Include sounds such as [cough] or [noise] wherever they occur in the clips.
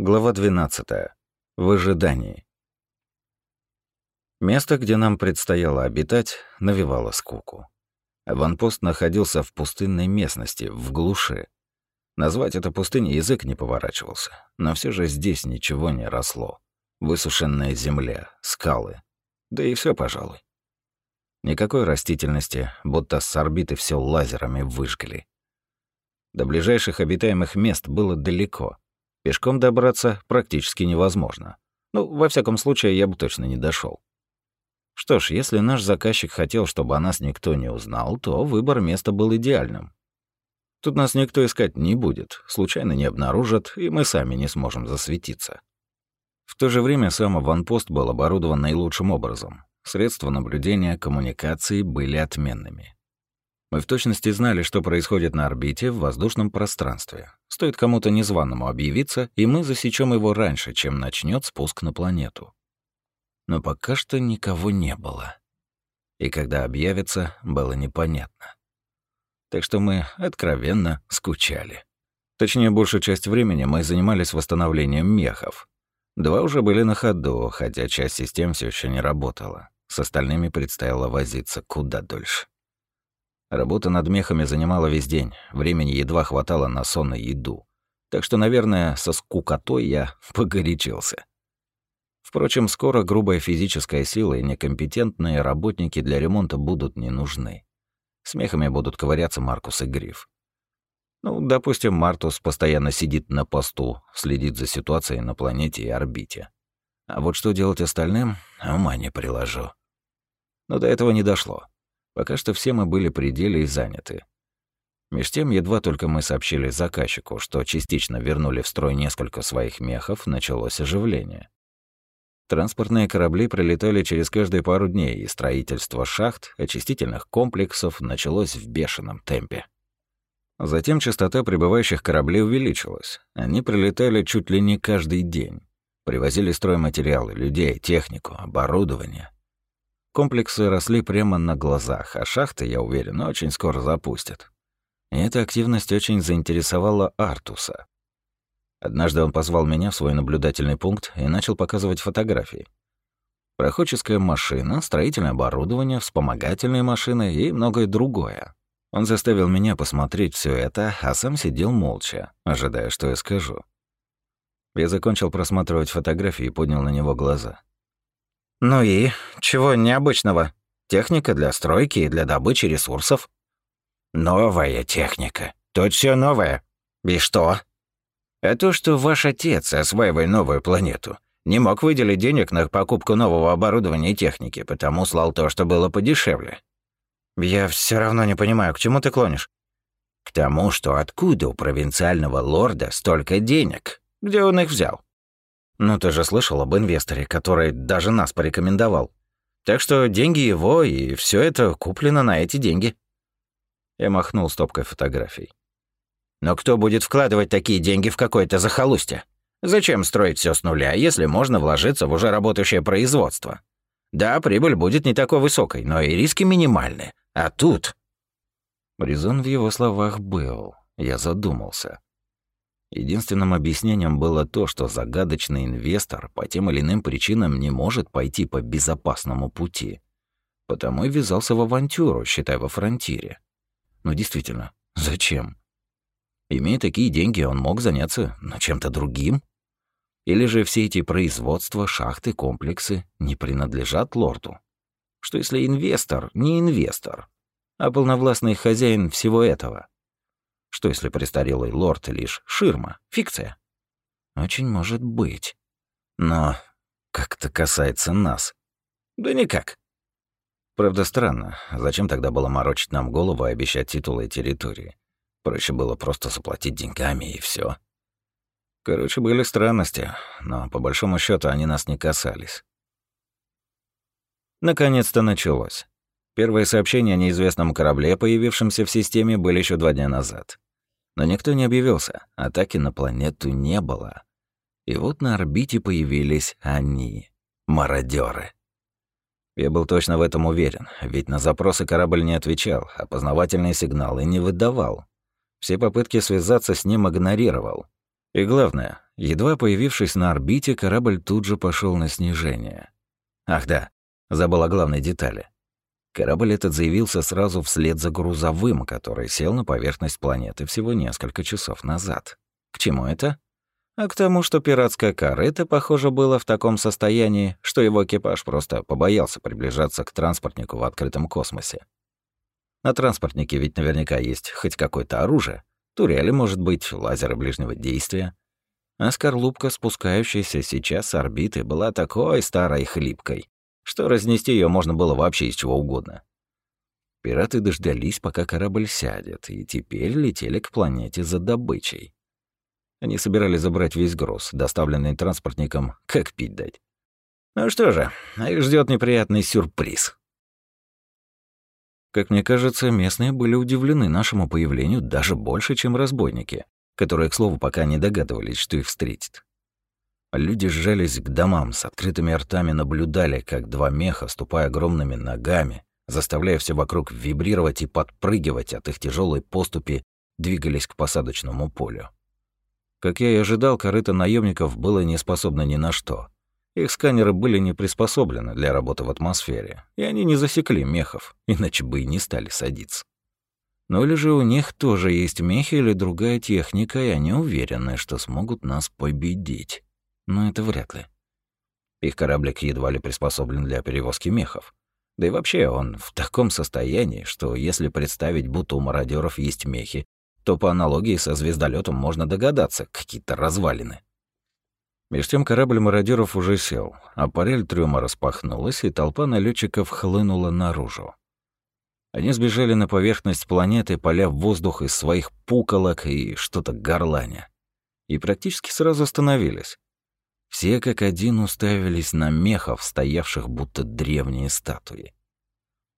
Глава 12. В ожидании. Место, где нам предстояло обитать, навевало скуку. Аванпост находился в пустынной местности, в глуши. Назвать это пустыней язык не поворачивался, но все же здесь ничего не росло. Высушенная земля, скалы. Да и все, пожалуй. Никакой растительности, будто с орбиты все лазерами выжгли. До ближайших обитаемых мест было далеко — Пешком добраться практически невозможно. Ну, во всяком случае, я бы точно не дошел. Что ж, если наш заказчик хотел, чтобы о нас никто не узнал, то выбор места был идеальным. Тут нас никто искать не будет, случайно не обнаружат, и мы сами не сможем засветиться. В то же время сам аванпост был оборудован наилучшим образом. Средства наблюдения, коммуникации были отменными. Мы в точности знали, что происходит на орбите в воздушном пространстве. Стоит кому-то незваному объявиться, и мы засечем его раньше, чем начнет спуск на планету. Но пока что никого не было. И когда объявится, было непонятно. Так что мы откровенно скучали. Точнее, большую часть времени мы занимались восстановлением мехов. Два уже были на ходу, хотя часть систем все еще не работала. С остальными предстояло возиться куда дольше. Работа над мехами занимала весь день, времени едва хватало на сон и еду. Так что, наверное, со скукотой я [laughs] погорячился. Впрочем, скоро грубая физическая сила и некомпетентные работники для ремонта будут не нужны. С мехами будут ковыряться Маркус и Гриф. Ну, допустим, Мартус постоянно сидит на посту, следит за ситуацией на планете и орбите. А вот что делать остальным, ума не приложу. Но до этого не дошло. Пока что все мы были пределе и заняты. Меж тем, едва только мы сообщили заказчику, что частично вернули в строй несколько своих мехов, началось оживление. Транспортные корабли пролетали через каждые пару дней, и строительство шахт, очистительных комплексов началось в бешеном темпе. Затем частота прибывающих кораблей увеличилась. Они прилетали чуть ли не каждый день. Привозили стройматериалы, людей, технику, оборудование. Комплексы росли прямо на глазах, а шахты, я уверен, очень скоро запустят. И эта активность очень заинтересовала Артуса. Однажды он позвал меня в свой наблюдательный пункт и начал показывать фотографии. Проходческая машина, строительное оборудование, вспомогательные машины и многое другое. Он заставил меня посмотреть все это, а сам сидел молча, ожидая, что я скажу. Я закончил просматривать фотографии и поднял на него глаза. «Ну и? Чего необычного? Техника для стройки и для добычи ресурсов?» «Новая техника. Тут все новое. И что?» «А то, что ваш отец, осваивая новую планету, не мог выделить денег на покупку нового оборудования и техники, потому слал то, что было подешевле». «Я все равно не понимаю, к чему ты клонишь?» «К тому, что откуда у провинциального лорда столько денег? Где он их взял?» Ну, ты же слышал об инвесторе, который даже нас порекомендовал. Так что деньги его, и все это куплено на эти деньги. Я махнул стопкой фотографий. Но кто будет вкладывать такие деньги в какое-то захолустье? Зачем строить все с нуля, если можно вложиться в уже работающее производство? Да, прибыль будет не такой высокой, но и риски минимальны. А тут... Резон в его словах был. Я задумался. Единственным объяснением было то, что загадочный инвестор по тем или иным причинам не может пойти по безопасному пути. Потому и ввязался в авантюру, считая во фронтире. Но действительно, зачем? Имея такие деньги, он мог заняться на чем-то другим? Или же все эти производства, шахты, комплексы не принадлежат лорду? Что если инвестор не инвестор, а полновластный хозяин всего этого? Что если престарелый лорд лишь ширма, фикция? Очень может быть. Но как это касается нас? Да никак. Правда, странно. Зачем тогда было морочить нам голову и обещать титулы и территории? Проще было просто заплатить деньгами и все. Короче, были странности, но по большому счету они нас не касались. Наконец-то началось. Первые сообщения о неизвестном корабле, появившемся в системе, были еще два дня назад. Но никто не объявился, атаки на планету не было. И вот на орбите появились они, мародеры. Я был точно в этом уверен, ведь на запросы корабль не отвечал, опознавательные сигналы не выдавал. Все попытки связаться с ним игнорировал. И главное, Едва появившись на орбите, корабль тут же пошел на снижение. Ах да, забыл о главной детали. Корабль этот заявился сразу вслед за грузовым, который сел на поверхность планеты всего несколько часов назад. К чему это? А к тому, что пиратское корыто, похоже, было в таком состоянии, что его экипаж просто побоялся приближаться к транспортнику в открытом космосе. На транспортнике ведь наверняка есть хоть какое-то оружие. Турели, может быть, лазеры ближнего действия. А скорлупка, спускающаяся сейчас с орбиты, была такой старой и хлипкой, что разнести ее можно было вообще из чего угодно. Пираты дождались, пока корабль сядет, и теперь летели к планете за добычей. Они собирались забрать весь груз, доставленный транспортником, как пить дать. Ну что же, их ждет неприятный сюрприз. Как мне кажется, местные были удивлены нашему появлению даже больше, чем разбойники которые, к слову, пока не догадывались, что их встретит. Люди сжались к домам, с открытыми ртами наблюдали, как два меха, ступая огромными ногами, заставляя все вокруг вибрировать и подпрыгивать от их тяжелой поступи, двигались к посадочному полю. Как я и ожидал, корыто наемников было не способно ни на что. Их сканеры были не приспособлены для работы в атмосфере, и они не засекли мехов, иначе бы и не стали садиться. Ну или же у них тоже есть мехи или другая техника, и они уверены, что смогут нас победить. Но это вряд ли. Их кораблик едва ли приспособлен для перевозки мехов. Да и вообще он в таком состоянии, что если представить, будто у мародеров есть мехи, то по аналогии со звездолетом можно догадаться, какие-то развалины. Меж тем корабль мародеров уже сел, а парель трюма распахнулась, и толпа налетчиков хлынула наружу. Они сбежали на поверхность планеты, поля в воздух из своих пуколок и что-то горланя. И практически сразу остановились. Все как один уставились на мехов, стоявших будто древние статуи.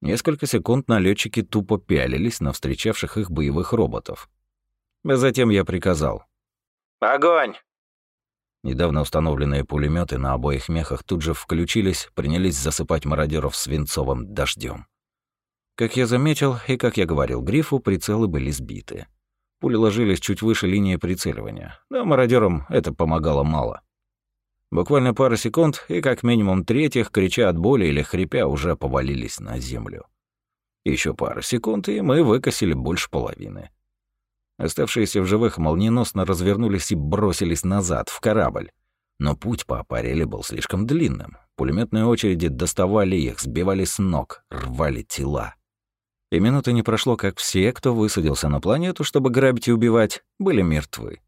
Несколько секунд налетчики тупо пялились на встречавших их боевых роботов. А затем я приказал. «Огонь!» Недавно установленные пулеметы на обоих мехах тут же включились, принялись засыпать мародеров свинцовым дождем. Как я заметил и как я говорил Грифу, прицелы были сбиты. Пули ложились чуть выше линии прицеливания, но мародерам это помогало мало. Буквально пара секунд, и как минимум третьих, крича от боли или хрипя, уже повалились на землю. Еще пара секунд, и мы выкосили больше половины. Оставшиеся в живых молниеносно развернулись и бросились назад, в корабль. Но путь по аппарели был слишком длинным. Пулеметные очереди доставали их, сбивали с ног, рвали тела. И минуты не прошло, как все, кто высадился на планету, чтобы грабить и убивать, были мертвы.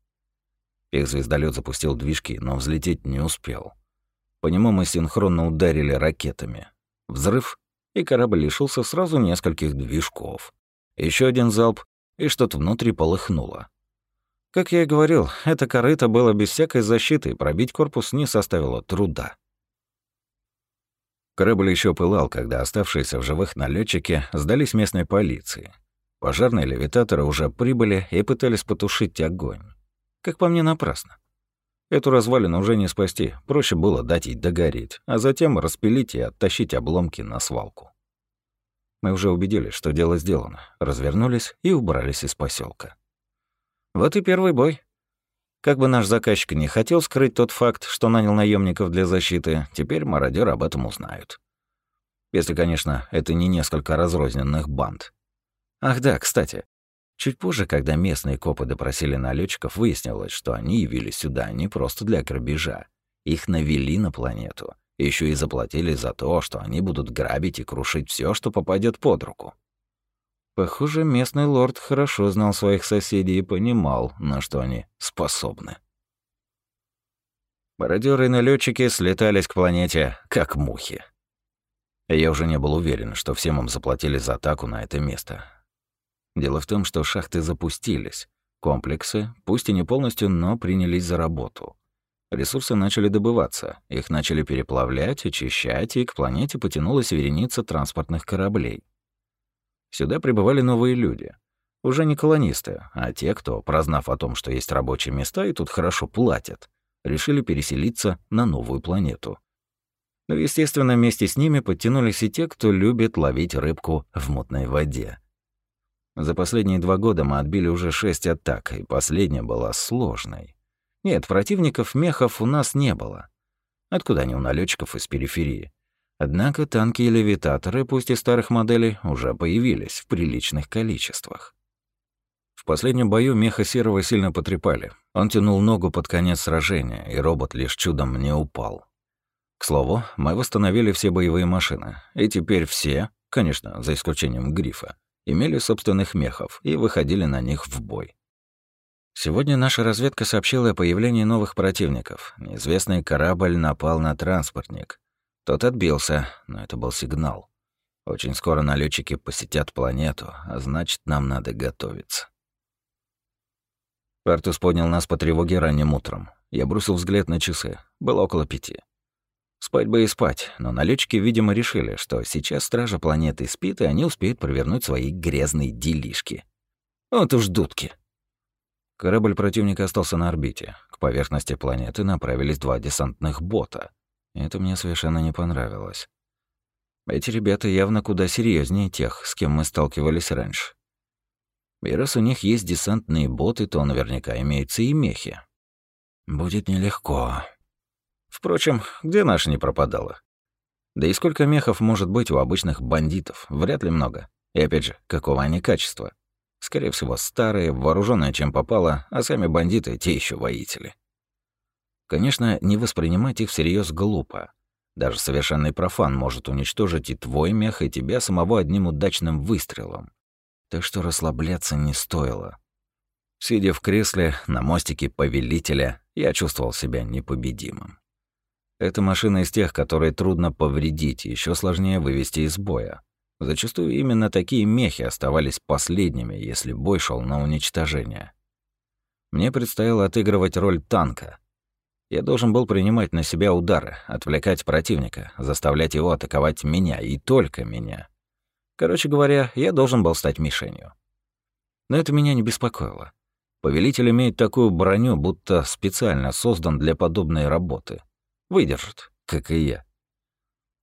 Их звездолет запустил движки, но взлететь не успел. По нему мы синхронно ударили ракетами. Взрыв, и корабль лишился сразу нескольких движков. Еще один залп, и что-то внутри полыхнуло. Как я и говорил, это корыто было без всякой защиты, и пробить корпус не составило труда. Корабль еще пылал, когда оставшиеся в живых налетчики сдались местной полиции. Пожарные левитаторы уже прибыли и пытались потушить огонь. Как по мне, напрасно. Эту развалину уже не спасти, проще было дать ей догореть, а затем распилить и оттащить обломки на свалку. Мы уже убедились, что дело сделано, развернулись и убрались из поселка. Вот и первый бой. Как бы наш заказчик не хотел скрыть тот факт, что нанял наемников для защиты, теперь мародеры об этом узнают. Если, конечно, это не несколько разрозненных банд. Ах да, кстати. Чуть позже, когда местные копы допросили налетчиков, выяснилось, что они явились сюда не просто для грабежа. Их навели на планету. Еще и заплатили за то, что они будут грабить и крушить все, что попадет под руку. Похоже, местный лорд хорошо знал своих соседей и понимал, на что они способны. Мародёры и налетчики слетались к планете, как мухи. Я уже не был уверен, что всем им заплатили за атаку на это место. Дело в том, что шахты запустились. Комплексы, пусть и не полностью, но принялись за работу. Ресурсы начали добываться, их начали переплавлять, очищать, и к планете потянулась вереница транспортных кораблей. Сюда прибывали новые люди. Уже не колонисты, а те, кто, прознав о том, что есть рабочие места и тут хорошо платят, решили переселиться на новую планету. Но, ну, естественно, вместе с ними подтянулись и те, кто любит ловить рыбку в мутной воде. За последние два года мы отбили уже шесть атак, и последняя была сложной. Нет, противников мехов у нас не было. Откуда они у налетчиков из периферии? Однако танки и левитаторы, пусть и старых моделей, уже появились в приличных количествах. В последнем бою меха Серого сильно потрепали. Он тянул ногу под конец сражения, и робот лишь чудом не упал. К слову, мы восстановили все боевые машины, и теперь все, конечно, за исключением грифа, имели собственных мехов и выходили на них в бой. Сегодня наша разведка сообщила о появлении новых противников. Неизвестный корабль напал на транспортник. Тот отбился, но это был сигнал. Очень скоро налетчики посетят планету, а значит, нам надо готовиться. Пертус поднял нас по тревоге ранним утром. Я бросил взгляд на часы. Было около пяти. Спать бы и спать, но налетчики, видимо, решили, что сейчас стража планеты спит, и они успеют провернуть свои грязные делишки. Вот уж дудки. Корабль противника остался на орбите. К поверхности планеты направились два десантных бота. Это мне совершенно не понравилось. Эти ребята явно куда серьезнее тех, с кем мы сталкивались раньше. И раз у них есть десантные боты, то наверняка имеются и мехи. Будет нелегко. Впрочем, где наша не пропадала? Да и сколько мехов может быть у обычных бандитов? Вряд ли много. И опять же, какого они качества? Скорее всего, старые, вооруженные чем попало, а сами бандиты — те еще воители. Конечно, не воспринимать их всерьез глупо. Даже совершенный профан может уничтожить и твой мех, и тебя самого одним удачным выстрелом. Так что расслабляться не стоило. Сидя в кресле на мостике повелителя, я чувствовал себя непобедимым. Эта машина из тех, которые трудно повредить, еще сложнее вывести из боя. Зачастую именно такие мехи оставались последними, если бой шел на уничтожение. Мне предстояло отыгрывать роль танка. Я должен был принимать на себя удары, отвлекать противника, заставлять его атаковать меня и только меня. Короче говоря, я должен был стать мишенью. Но это меня не беспокоило. Повелитель имеет такую броню, будто специально создан для подобной работы. Выдержит, как и я.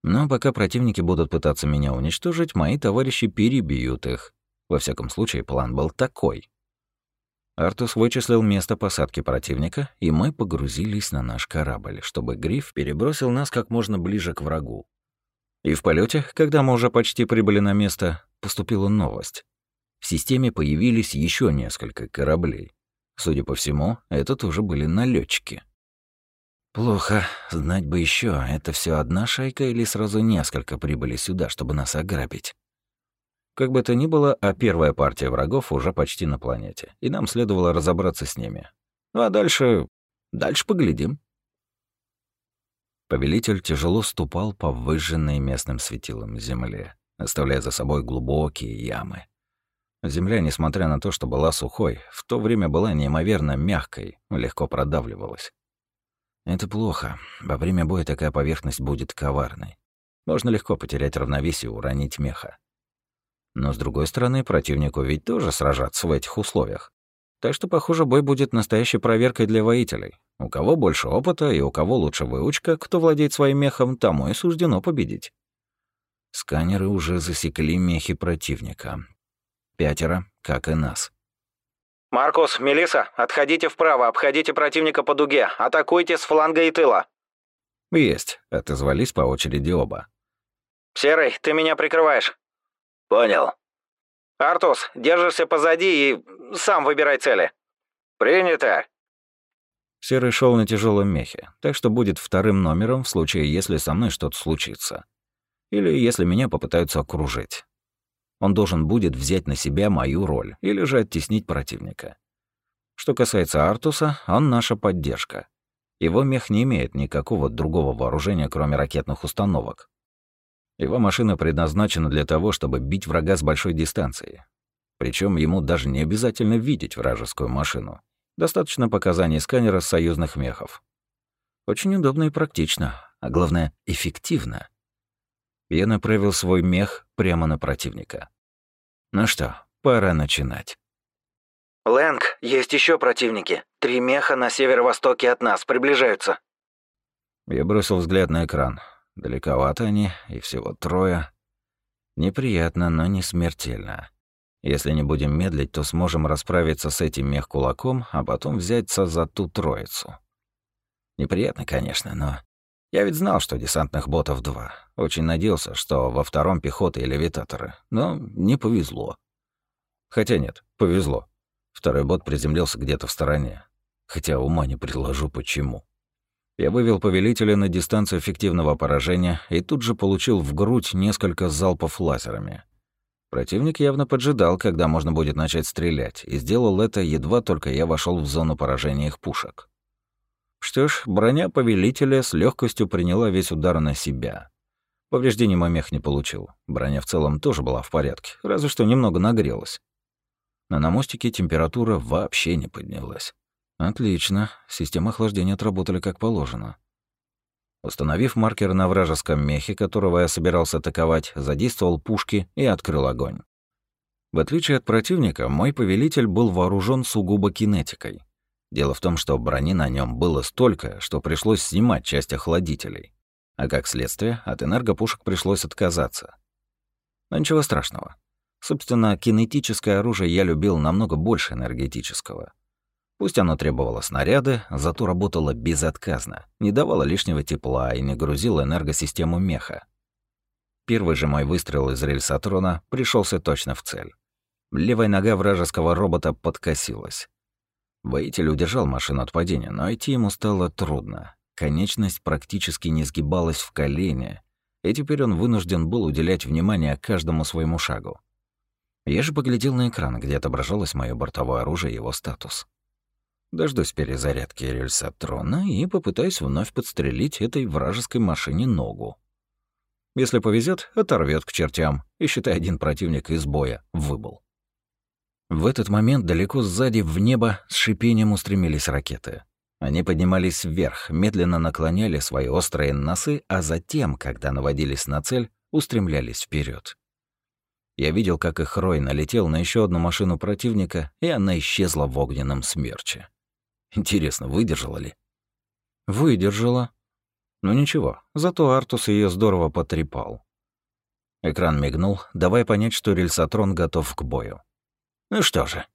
Но пока противники будут пытаться меня уничтожить, мои товарищи перебьют их. Во всяком случае, план был такой. Артус вычислил место посадки противника, и мы погрузились на наш корабль, чтобы Гриф перебросил нас как можно ближе к врагу. И в полете, когда мы уже почти прибыли на место, поступила новость. В системе появились еще несколько кораблей. Судя по всему, это тоже были налетчики. Плохо. Знать бы еще, это все одна шайка или сразу несколько прибыли сюда, чтобы нас ограбить. Как бы то ни было, а первая партия врагов уже почти на планете, и нам следовало разобраться с ними. Ну а дальше... дальше поглядим. Повелитель тяжело ступал по выжженной местным светилом земле, оставляя за собой глубокие ямы. Земля, несмотря на то, что была сухой, в то время была неимоверно мягкой, легко продавливалась. Это плохо. Во время боя такая поверхность будет коварной. Можно легко потерять равновесие и уронить меха. Но с другой стороны, противнику ведь тоже сражаться в этих условиях. Так что, похоже, бой будет настоящей проверкой для воителей. У кого больше опыта и у кого лучше выучка, кто владеет своим мехом, тому и суждено победить. Сканеры уже засекли мехи противника. Пятеро, как и нас. «Маркус, Мелиса, отходите вправо, обходите противника по дуге, атакуйте с фланга и тыла». «Есть», — отозвались по очереди оба. «Серый, ты меня прикрываешь». «Понял». «Артус, держишься позади и сам выбирай цели». «Принято». Серый шел на тяжелом мехе, так что будет вторым номером в случае, если со мной что-то случится. Или если меня попытаются окружить. Он должен будет взять на себя мою роль или же оттеснить противника. Что касается Артуса, он наша поддержка. Его мех не имеет никакого другого вооружения, кроме ракетных установок. Его машина предназначена для того, чтобы бить врага с большой дистанции. Причем ему даже не обязательно видеть вражескую машину. Достаточно показаний сканера союзных мехов. Очень удобно и практично, а главное, эффективно. Я направил свой мех прямо на противника. Ну что, пора начинать. «Лэнг, есть еще противники. Три меха на северо-востоке от нас приближаются». Я бросил взгляд на экран. Далековато они, и всего трое. Неприятно, но не смертельно. Если не будем медлить, то сможем расправиться с этим мех-кулаком, а потом взяться за ту троицу. Неприятно, конечно, но... Я ведь знал, что десантных ботов два. Очень надеялся, что во втором пехоты и левитаторы. Но не повезло. Хотя нет, повезло. Второй бот приземлился где-то в стороне. Хотя ума не предложу, почему. Я вывел повелителя на дистанцию эффективного поражения и тут же получил в грудь несколько залпов лазерами. Противник явно поджидал, когда можно будет начать стрелять, и сделал это едва только я вошел в зону поражения их пушек. Что ж, броня повелителя с легкостью приняла весь удар на себя. Повреждений мамех не получил. Броня в целом тоже была в порядке, разве что немного нагрелась. Но на мостике температура вообще не поднялась. Отлично, системы охлаждения отработали как положено. Установив маркер на вражеском мехе, которого я собирался атаковать, задействовал пушки и открыл огонь. В отличие от противника, мой повелитель был вооружен сугубо кинетикой. Дело в том, что брони на нем было столько, что пришлось снимать часть охладителей. А как следствие, от энергопушек пришлось отказаться. Но ничего страшного. Собственно, кинетическое оружие я любил намного больше энергетического. Пусть оно требовало снаряды, зато работало безотказно, не давало лишнего тепла и не грузило энергосистему меха. Первый же мой выстрел из рельсотрона пришелся точно в цель. Левая нога вражеского робота подкосилась. Воитель удержал машину от падения, но идти ему стало трудно. Конечность практически не сгибалась в колени, и теперь он вынужден был уделять внимание каждому своему шагу. Я же поглядел на экран, где отображалось мое бортовое оружие и его статус. Дождусь перезарядки рельсотрона и попытаюсь вновь подстрелить этой вражеской машине ногу. Если повезет, оторвет к чертям, и считай один противник из боя выбыл. В этот момент далеко сзади в небо с шипением устремились ракеты. Они поднимались вверх, медленно наклоняли свои острые носы, а затем, когда наводились на цель, устремлялись вперед. Я видел, как их рой налетел на еще одну машину противника, и она исчезла в огненном смерче. Интересно, выдержала ли? Выдержала. Ну ничего, зато Артус ее здорово потрепал. Экран мигнул, давая понять, что рельсотрон готов к бою. Ну что же,